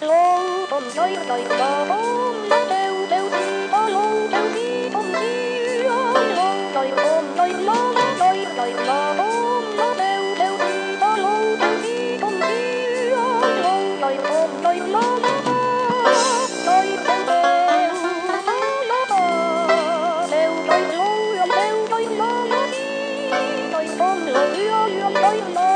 lô tôm chơi đời bờ bom nó đeo đeo gì đó lô đeo gì tôm gì lô đời bom đời lô đời đời bờ bom nó đeo đeo gì đó lô đeo gì tôm gì lô đời bom đời lô đời đeo đeo nó bờ đeo đời lô đeo đời lô đời bom đời lô đời lô